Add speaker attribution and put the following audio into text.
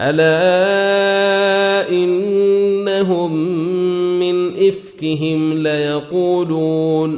Speaker 1: ألا إنهم من إفكهم ليقولون